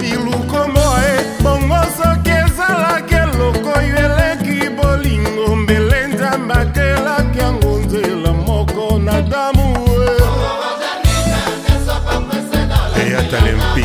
viluko moe bongo soki ezalaki eloko oyo eleki bolingo mbele nzambe akelaki yango nzela moko na damu eh. eyatalempi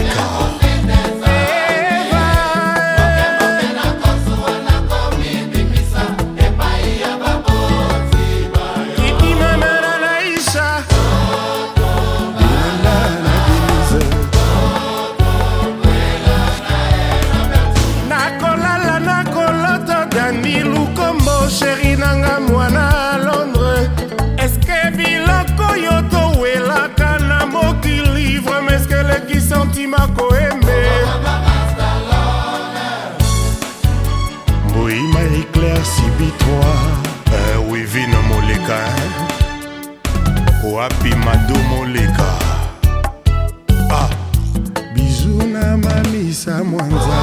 koleka eh? wapi madomoleka ah bizu na mamisa mwanza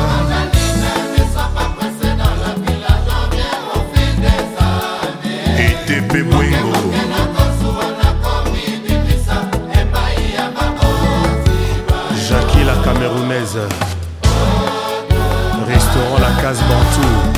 etepe bwengo jaki la camerounaise restaurant la case bantou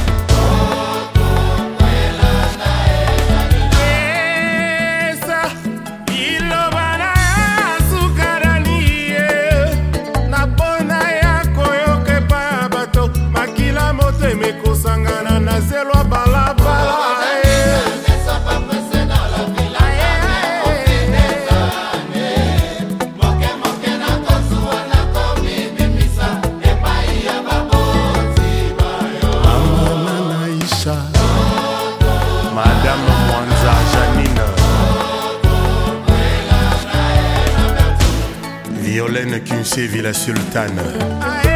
Lorraine sévit la sultane.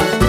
out.